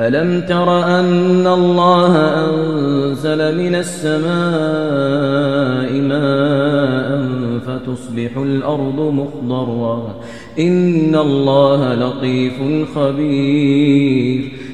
ألم تر أن الله أنزل من السماء ماء فتصبح الأرض مخضرا إن الله لطيف خبير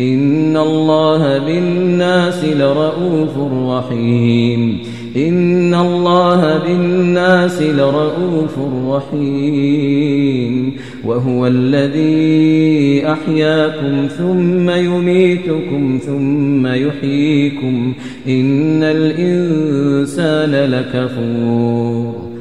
ان الله بالناس لرؤوف رحيم ان الله بالناس لرؤوف رحيم وهو الذي احياكم ثم يميتكم ثم يحييكم ان الانسان لكفور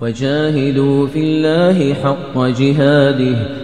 وجاهدوا في الله حق جهاده